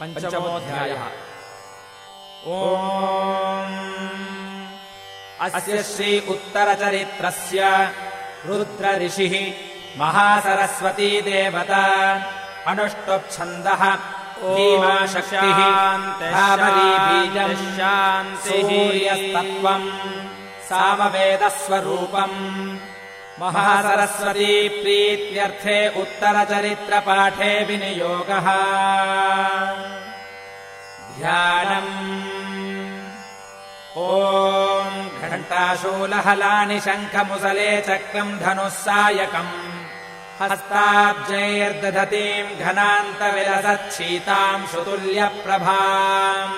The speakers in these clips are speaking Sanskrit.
पञ्चमोऽध्यायः। ओ अस्य श्री उत्तरचरित्रस्य रुद्रऋषिः महासरस्वती देवता अनुष्टुप्छन्दः शान्तिः सामवेदस्वरूपम् महासरस्वती प्रीत्यर्थे उत्तरचरित्रपाठे विनियोगः। ध्यानम्। ॐ घण्टाशूलहलानि शङ्खमुसले चक्रम् धनुः सायकम् हस्ताब्जैर्दधतीम् घनान्तविलसच्छीताम् सुतुल्यप्रभाम्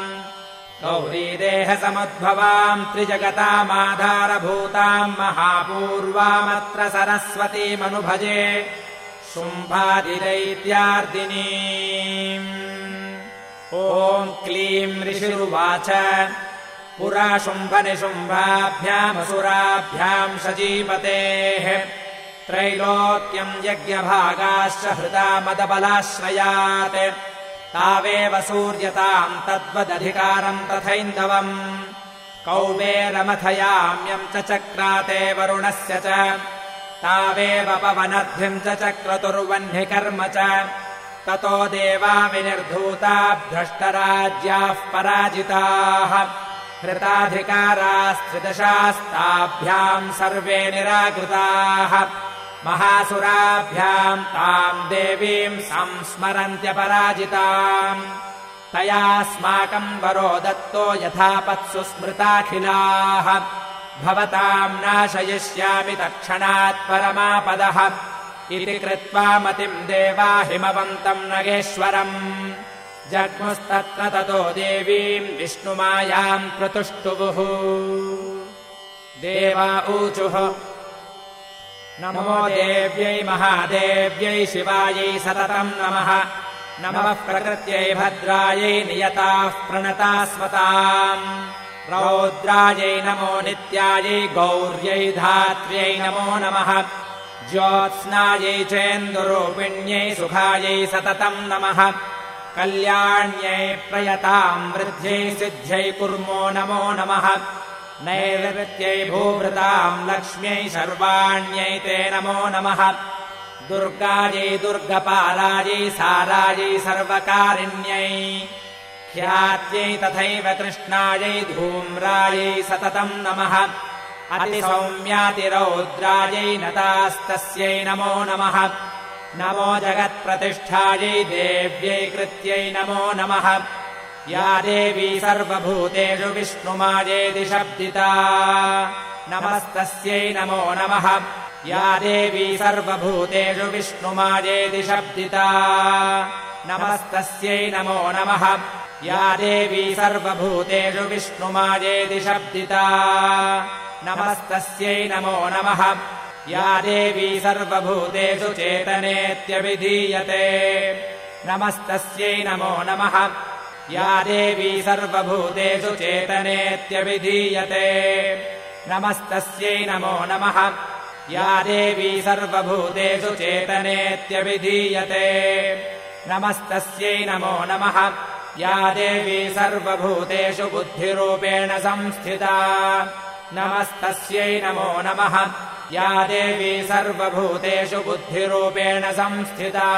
गौरीदेहसमुद्भवाम् त्रिजगतामाधारभूताम् महापूर्वामत्र सरस्वतीमनुभजे शुम्भादिदैत्यार्दिनी। ॐ क्लीम् ऋषिरुवाच। पुरा शुम्भनिशुम्भाभ्यामसुराभ्याम् सजीपतेः। त्रैलोक्यम् यज्ञभागाश्च हृदा मदबलाश्रयात् तावेव सूर्यताम् तद्वदधिकारम् तथैन्दवम्। कौबेरमथयाम्यम् च चक्राते वरुणस्य च। तावेव पवनद्भिम् च चक्रतुर्वह्निकर्म च। ततो देवा विनिर्धूता भ्रष्टराज्याः पराजिताः। हृताधिकारास्त्रिदशास्ताभ्याम् सर्वे निराकृताः महासुराभ्याम् ताम् देवीम् संस्मरन्त्यपराजिताम् तयास्माकम् वरो दत्तो यथापत्सु स्मृताखिलाः। भवताम् नाशयिष्यामि तत्क्षणात् परमापदः। इति कृत्वा मतिम् देवा हिमवन्तम् नगेश्वरम्। जग्मुस्तत्र ततो देवीम् विष्णुमायाम् प्रतुष्टुवुः। देवा ऊचुः नमो देव्यै महादेव्यै शिवायै सततम् नमः। नमः प्रकृत्यै भद्रायै नियताः प्रणतास्मताम् रौद्रायै नमो नित्यायै गौर्यै धात्र्यै नमो नमः। ज्योत्स्नायै चेन्दुरूपिण्यै सुखायै सततम् नमः। कल्याण्यै प्रयताम् वृद्ध्यै सिद्ध्यै कुर्मो नमो नमः नैवृत्यै भूभृताम् लक्ष्म्यै सर्वाण्यै ते नमो नमः। दुर्गायै दुर्गपालायै सारायै सर्वकारिण्यै। ख्यात्यै तथैव कृष्णायै धूम्रायै सततम् नमः। अतिसौम्यातिरौद्रायै नतास्तस्यै नमो नमः। नमो जगत्प्रतिष्ठायै देव्यै कृत्यै नमो नमः या देवी सर्वभूतेषु विष्णुमायेति शब्दिता। नमस्तस्यै नमो नमः। या देवी सर्वभूतेषु विष्णुमायेति शब्दिता। नमस्तस्यै नमो नमः। या देवी सर्वभूतेषु विष्णुमायेति शब्दिता। नमस्तस्यै नमो नमः। या देवी सर्वभूतेषु चेतनेत्यभिधीयते। नमस्तस्यै नमो नमः या देवी सर्वभूतेषु चेतनेत्यभिधीयते। नमस्तस्यै नमो नमः। या देवी सर्वभूतेषु चेतनेत्यभिधीयते। नमस्तस्यै नमो नमः। या देवी सर्वभूतेषु बुद्धिरूपेण संस्थिता। नमस्तस्यै नमो नमः। या देवी सर्वभूतेषु बुद्धिरूपेण संस्थिता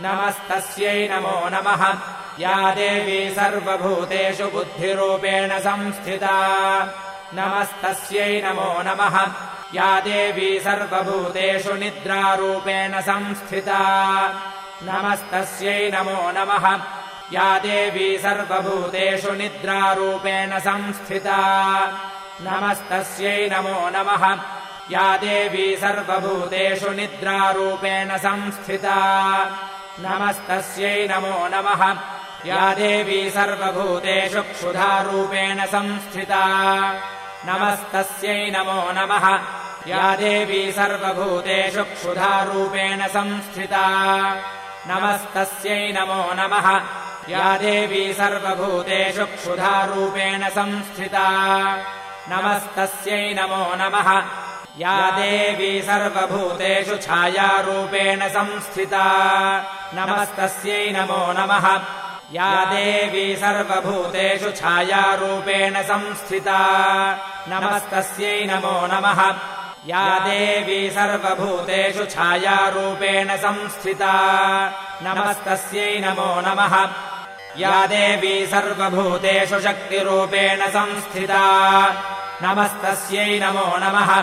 नमस्तस्यै नमो नमः। या देवी सर्वभूतेषु बुद्धिरूपेण संस्थिता। नमस्तस्यै नमो नमः। या देवी सर्वभूतेषु निद्रारूपेण संस्थिता। नमस्तस्यै नमो नमः। या देवी सर्वभूतेषु निद्रारूपेण संस्थिता। नमस्तस्यै नमो नमः। या देवी सर्वभूतेषु निद्रारूपेण संस्थिता नमस्तस्यै नमो नमः। या देवी सर्वभूतेषु क्षुधारूपेण संस्थिता। नमस्तस्यै नमो नमः। या देवी सर्वभूतेषु क्षुधारूपेण संस्थिता। नमस्तस्यै नमो नमः। या देवी सर्वभूतेषु क्षुधारूपेण संस्थिता। नमस्तस्यै नमो नमः या देवी सर्वभूतेषु छायारूपेण संस्थिता। नमस्तस्यै नमो नमः। या देवी सर्वभूतेषु छायारूपेण संस्थिता। नमस्तस्यै नमो नमः। या देवी सर्वभूतेषु छायारूपेण संस्थिता। नमस्तस्यै नमो नमः। या देवी सर्वभूतेषु शक्तिरूपेण संस्थिता। नमस्तस्यै नमो नमः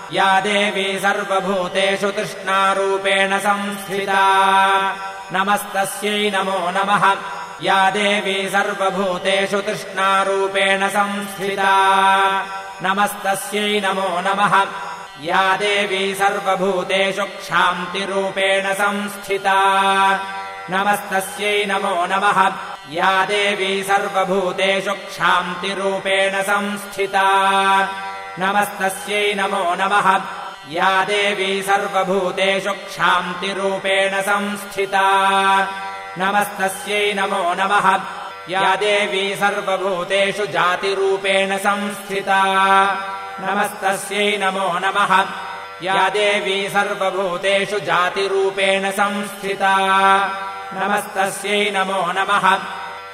या देवी सर्वभूतेषु तृष्णारूपेण संस्थिता। नमस्तस्यै नमो नमः। या देवी सर्वभूतेषु तृष्णारूपेण संस्थिता। नमस्तस्यै नमो नमः। या देवी सर्वभूतेषु क्षान्तिरूपेण संस्थिता। नमस्तस्यै नमो नमः। या देवी सर्वभूतेषु क्षान्तिरूपेण संस्थिता नमस्तस्यै नमो नमः। या देवी सर्वभूतेषु क्षान्तिरूपेण संस्थिता। नमस्तस्यै नमो नमः। या देवी सर्वभूतेषु जातिरूपेण संस्थिता। नमस्तस्यै नमो नमः। या देवी सर्वभूतेषु जातिरूपेण संस्थिता। नमस्तस्यै नमो नमः।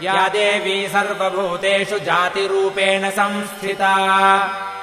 या देवी सर्वभूतेषु जातिरूपेण संस्थिता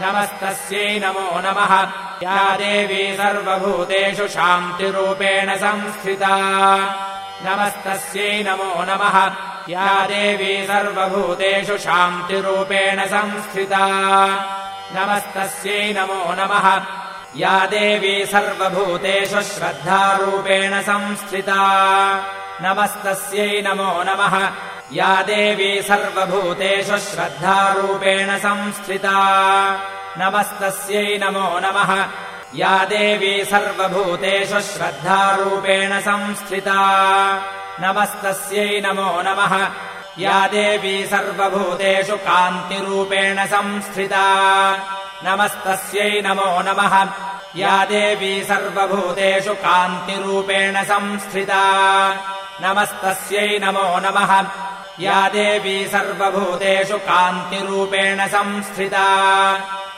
नमस्तस्यै नमो नमः। या देवी सर्वभूतेषु शान्तिरूपेण संस्थिता। नमस्तस्यै नमो नमः। या देवी सर्वभूतेषु शान्तिरूपेण संस्थिता। नमस्तस्यै नमो नमः। या देवी सर्वभूतेषु श्रद्धारूपेण संस्थिता नमस्तस्यै नमो नमः। या देवी सर्वभूतेषु श्रद्धारूपेण संस्थिता। नमस्तस्यै नमो नमः। या देवी सर्वभूतेषु श्रद्धारूपेण संस्थिता। नमस्तस्यै नमो नमः। या देवी सर्वभूतेषु कान्तिरूपेण संस्थिता। नमस्तस्यै नमो नमः। या देवी सर्वभूतेषु कान्तिरूपेण संस्थिता नमस्तस्यै नमो नमः। या देवी सर्वभूतेषु कान्तिरूपेण संस्थिता।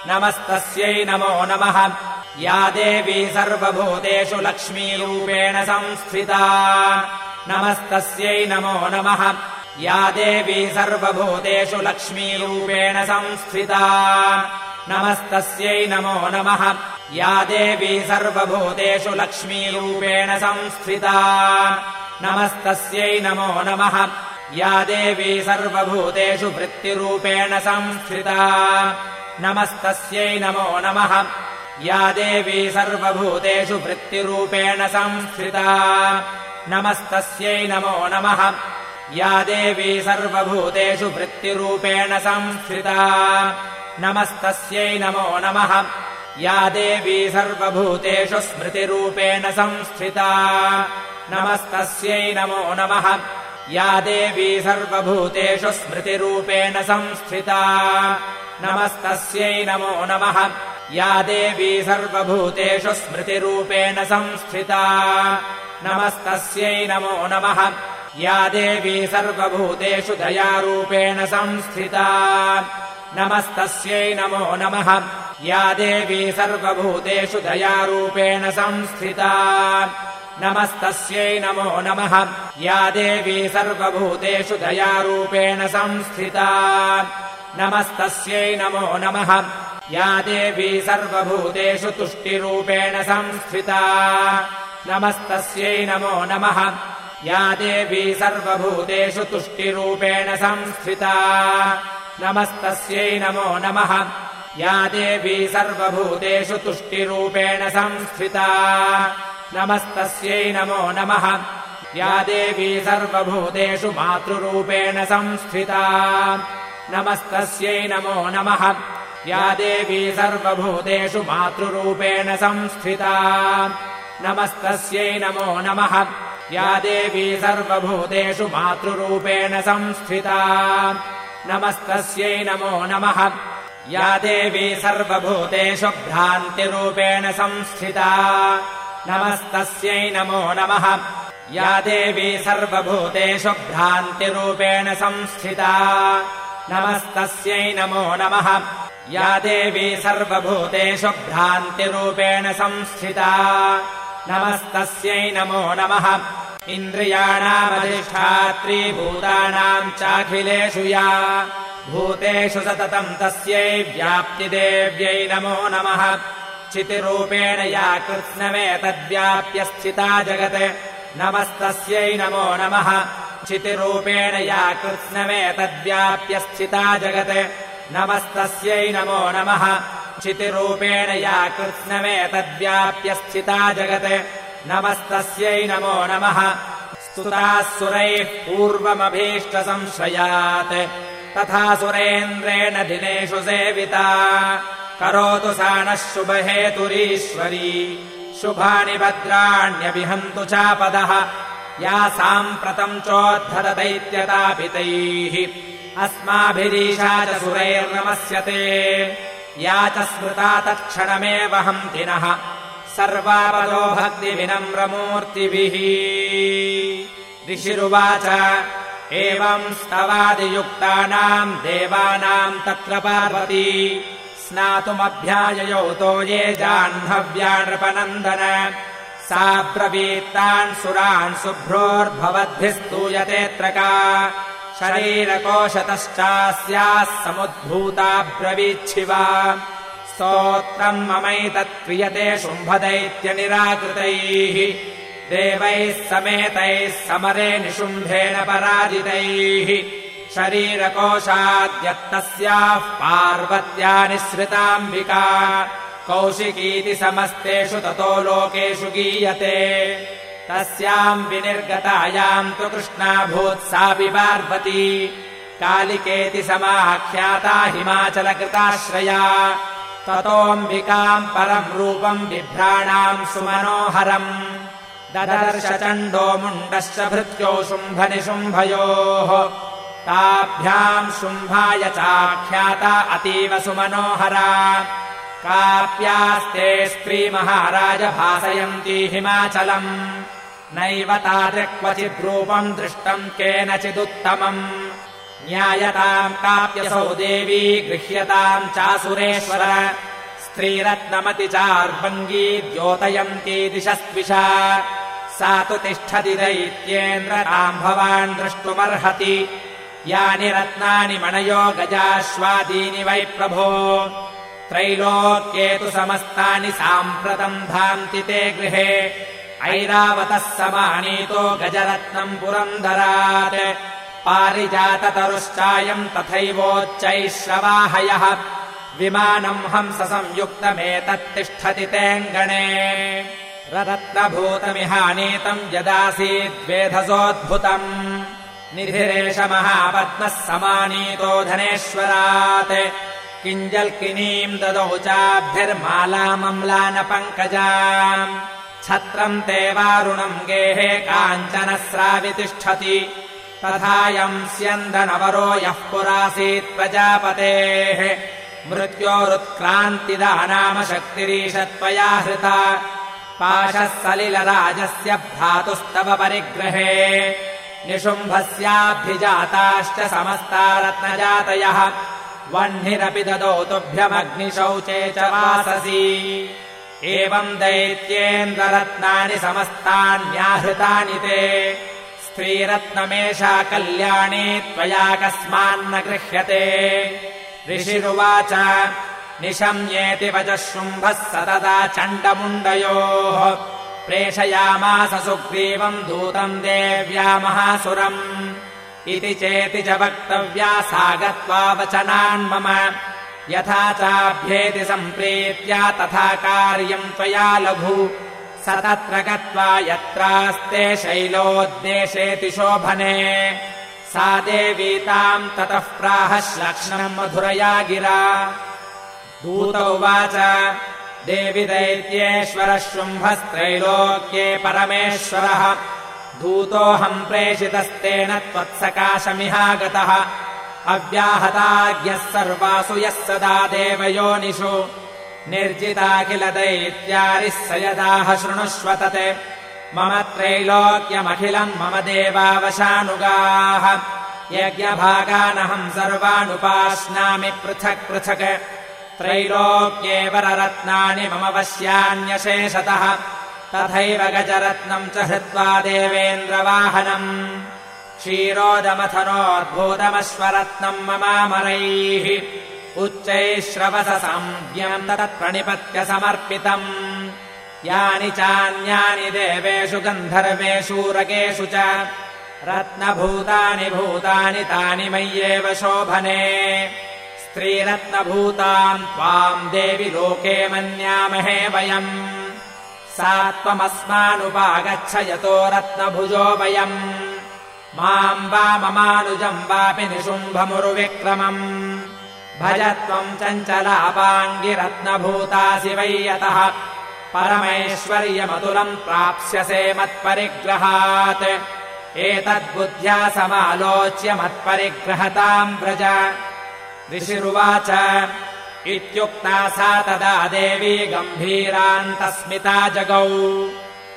नमस्तस्यै नमो नमः। या देवी सर्वभूतेषु लक्ष्मीरूपेण संस्थिता। नमस्तस्यै नमो नमः। या देवी सर्वभूतेषु लक्ष्मीरूपेण संस्थिता। नमस्तस्यै नमो नमः। या देवी सर्वभूतेषु लक्ष्मीरूपेण संस्थिता नमस्तस्यै नमो नमः। या देवी सर्वभूतेषु वृत्तिरूपेण संस्थिता। नमस्तस्यै नमो नमः। या देवी सर्वभूतेषु वृत्तिरूपेण संस्थिता। नमस्तस्यै नमो नमः। या देवी सर्वभूतेषु वृत्तिरूपेण संस्थिता। नमस्तस्यै नमो नमः। या देवी सर्वभूतेषु स्मृतिरूपेण संस्थिता नमस्तस्यै नमो नमः। या देवी सर्वभूतेषु स्मृतिरूपेण संस्थिता। नमस्तस्यै नमो नमः। या देवी सर्वभूतेषु स्मृतिरूपेण संस्थिता। नमस्तस्यै नमो नमः। या देवी सर्वभूतेषु दयारूपेण संस्थिता। नमस्तस्यै नमो नमः। या देवी सर्वभूतेषु दयारूपेण संस्थिता नमस्तस्यै नमो नमः। या देवी सर्वभूतेषु दयारूपेण संस्थिता। नमस्तस्यै नमो नमः। या देवी सर्वभूतेषु तुष्टिरूपेण संस्थिता। नमस्तस्यै नमो नमः। या देवी सर्वभूतेषु तुष्टिरूपेण संस्थिता। नमस्तस्यै नमो नमः। या देवी सर्वभूतेषु तुष्टिरूपेण संस्थिता नमस्तस्यै नमो नमः। या देवी सर्वभूतेषु मातृरूपेण संस्थिता। नमस्तस्यै नमो नमः। या देवी सर्वभूतेषु मातृरूपेण संस्थिता। नमस्तस्यै नमो नमः। या देवी सर्वभूतेषु मातृरूपेण संस्थिता। नमस्तस्यै नमो नमः। या देवी सर्वभूतेषु भ्रान्तिरूपेण संस्थिता नमस्तस्यै नमो नमः। या देवी सर्वभूतेषु भ्रान्तिरूपेण संस्थिता। नमस्तस्यै नमो नमः। या देवी सर्वभूतेषु भ्रान्तिरूपेण संस्थिता। नमस्तस्यै नमो नमः। इन्द्रियाणामधिष्ठात्री भूतानाम् चाखिलेषु या। भूतेषु सततम् तस्यै व्याप्तिदेव्यै नमो नमः चितिरूपेण या कृत्स्नमेतद्व्याप्य स्थिता जगत्। नमस्तस्यै नमो नमः। चितिरूपेण या कृत्स्नमेतद्व्याप्य स्थिता जगत्। नमस्तस्यै नमो नमः। चितिरूपेण या कृत्स्नमेतद्व्याप्य स्थिता जगत्। नमस्तस्यै नमो नमः। स्तुताः सुरैः पूर्वमभीष्टसंश्रयात्। तथा सुरेन्द्रेण दिनेषु सेविता करोतु सा नः शुभहेतुरीश्वरी। शुभानि भद्राण्यभिहन्तु चापदः। या साम्प्रतम् चोद्धरदैत्यतापितैः अस्माभिरीशा च सुरैर्नमस्यते। या च स्मृता तत्क्षणमेव हन्तिनः सर्वापदो भक्तिविनम्रमूर्तिभिः। ऋषिरुवाच एवम् स्तवादियुक्तानाम् देवानाम् तत्र पार्वती स्नातुमभ्याययौतो ये जाह्नव्या नृपनन्दन सा ब्रवीत्तान् सुरान् शुभ्रोर्भवद्भिस्तूयतेऽत्र का शरीरकोशतश्चास्याः समुद्भूता ब्रवीच्छिवा। स्तोत्रम् ममैतत्क्रियते शुम्भदैत्यनिराकृतैः। देवैः समेतैः समरे निशुम्भेन पराजितैः शरीरकोशाद्यत्तस्याः पार्वत्या निःसृताम्बिका कौशिकीति समस्तेषु ततो लोकेषु गीयते। तस्याम् विनिर्गतायाम् तु कृष्णाभूत्सापि पार्वती। कालिकेति समाख्याता हिमाचलकृताश्रया। ततोऽम्बिकाम् परम् रूपम् बिभ्राणाम् सुमनोहरम्। ददर्श चण्डो मुण्डश्च भृत्यो शुम्भनिशुम्भयोः ताभ्याम् शुम्भाय चाख्याता अतीव सुमनोहरा। काप्यास्ते स्त्रीमहाराज भासयन्ती हिमाचलम्। नैव तादृक्वचिद्रूपम् दृष्टम् केनचिदुत्तमम्। ज्ञायताम् काप्यसौ देवी गृह्यताम् चासुरेश्वर। स्त्रीरत्नमति चार्भङ्गी द्योतयन्ती दिशस्विषा सा तु तिष्ठति दैत्येन्द्र ताम् भवान् द्रष्टुमर्हति यानि रत्नानि मणयो गजाश्वादीनि वै प्रभो। त्रैलोक्ये तु समस्तानि साम्प्रतम् धान्ति ते गृहे। ऐरावतः समानीतो गजरत्नम् पुरन्दरात् पारिजाततरुश्चायम् तथैवोच्चैश्रवाहयः विमानम् हंस संयुक्तमेतत्तिष्ठति तेऽङ्गणे। ररत्नभूतमिहानीतम् यदासीद्वेधसोद्भुतम् निधिरेश महापद्मः समानीतो धनेश्वरात्। किञ्जल्किनीम् ददौ चाभिर्मालामम्लानपङ्कजाम् छत्रम् ते वारुणम् गेहे काञ्चनस्रावितिष्ठति। तथायम् स्यन्दनवरो यः पुरासीत् प्रजापतेः। मृत्योरुत्क्रान्तिदानामशक्तिरीशत्वया हृता। पाशः सलिलराजस्य भ्रातुस्तव परिग्रहे निशुम्भस्याभिजाताश्च समस्ता रत्नजातयः। वह्निरपि ददौ तुभ्यमग्निशौचे च वाससि एवम् दैत्येन्द्ररत्नानि समस्तान्याहृतानि ते। स्त्रीरत्नमेषा कल्याणी त्वया कस्मान्न गृह्यते। ऋषिरुवाच निशम्येति वचः शुम्भः सतदा चण्डमुण्डयोः प्रेषयामास सुग्रीवम् दूतम् देव्या महासुरम् इति चेति च वक्तव्या सा गत्वा वचनान्मम यथा चाभ्येति सम्प्रीत्या तथा कार्यम् त्वया लघु। स तत्र गत्वा यत्रास्ते शैलोद्देशेति शोभने। सा देवी ताम् ततः प्राह श्लक्ष्णम् मधुरया गिरा। दूत उवाच देवि दैत्येश्वरः शुम्भस्त्रैलोक्ये परमेश्वरः। दूतोऽहम् प्रेषितस्तेन त्वत्सकाशमिहागतः। अव्याहताज्ञः सर्वासु यः सदा देवयोनिषु। निर्जिता किल दैत्यारिः स यदाह शृणुष्व तत्। मम त्रैलोक्यमखिलम् मम देवावशानुगाः। यज्ञभागानहम् सर्वानुपाश्नामि पृथक् पृथक् त्रैलोक्ये वररत्नानि मम वश्यान्यशेषतः। तथैव गजरत्नम् च हृत्वा देवेन्द्रवाहनम्। क्षीरोदमथनोद्भूतमश्वरत्नम् ममामरैः। उच्चैः श्रवससंज्ञम् तत्प्रणिपत्य समर्पितम्। यानि चान्यानि देवेषु गन्धर्वेषूरकेषु च। रत्नभूतानि भूतानि तानि मय्येव शोभने स्त्रीरत्नभूताम् त्वाम् देवि लोके मन्यामहे वयम्। सा त्वमस्मानुपागच्छ यतो रत्नभुजो वयम्। माम् वा ममानुजम् वापि निशुम्भमुरुविक्रमम्। भज त्वम् चञ्चलापाङ्गिरत्नभूतासि वै यतः। परमैश्वर्यमतुलम् प्राप्स्यसे मत्परिग्रहात्। एतद्बुद्ध्या समालोच्य मत्परिग्रहताम् व्रज ऋषिरुवाच इत्युक्ता सा तदा देवी गम्भीरान्तस्मिता जगौ।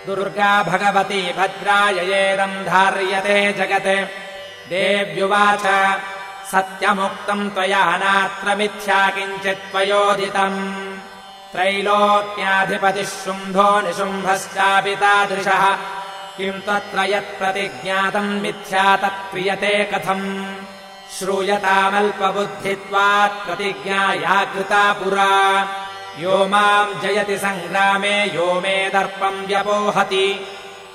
दुर्गा भगवती भद्राययेदम् धार्यते जगत्। देव्युवाच सत्यमुक्तम् त्वया नात्र मिथ्या किञ्चित् त्वयोदितम्। त्रैलोक्याधिपतिः शुम्भो निशुम्भश्चापि तादृशः किम् तत्र यत्प्रतिज्ञातम् मिथ्या तत्क्रियते कथम् श्रूयतामल्पबुद्धित्वात् प्रतिज्ञा या कृता पुरा। यो माम् जयति सङ्ग्रामे यो मे दर्पम् व्यपोहति।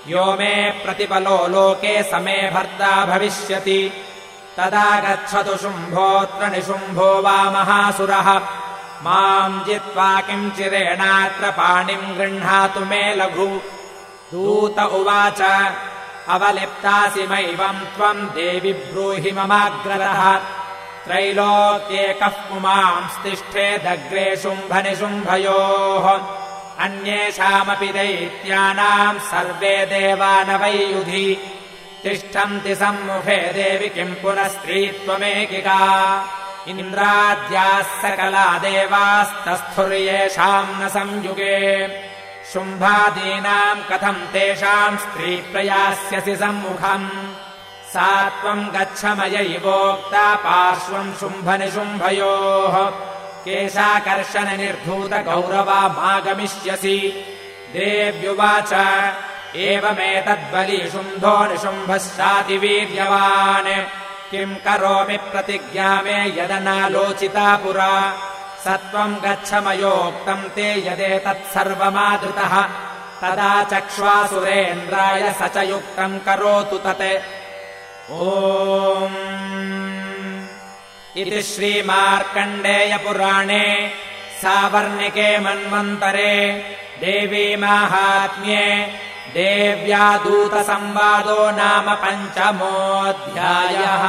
यो मे प्रतिपलो लोके समे भर्ता भविष्यति। तदा गच्छतु शुम्भोऽत्र निशुम्भो वा महासुरः। माम् जित्वा चिरेणात्र पाणिम् गृह्णातु मे लघु। दूत उवाच अवलिप्तासि मैवम् त्वम् देवि ब्रूहि ममाग्रतः। त्रैलोक्येकः पुमांस्तिष्ठेदग्रे शुम्भनिशुम्भयोः। अन्येषामपि दैत्यानाम् सर्वे देवानवैयुधि। तिष्ठन्ति सम्मुखे देवि किम् पुनः स्त्रीत्वमेकिका इन्द्राद्याः सकला देवास्तस्थुर्येषाम् न संयुगे शुम्भादीनाम् कथम् तेषाम् स्त्रीप्रयास्यसि सम्मुखम्। सा त्वम् गच्छ मयैवोक्ता पार्श्वम् शुम्भनिशुम्भयोः। केशाकर्षणनिर्धूतगौरवामागमिष्यसि देव्युवाच एवमेतद्बली शुम्भो निशुम्भस्यातिवीर्यवान् किम् करोमि प्रतिज्ञा मे यदनालोचिता पुरा स त्वम् गच्छ मयोक्तम् ते यदेतत्सर्वमादृतः तदा चक्ष्वासुरेन्द्राय स च युक्तम् करोतु तत्। ओ इति श्रीमार्कण्डेयपुराणे सावर्णिके मन्वन्तरे देवी माहात्म्ये देव्या दूतसंवादो नाम पञ्चमोऽध्यायः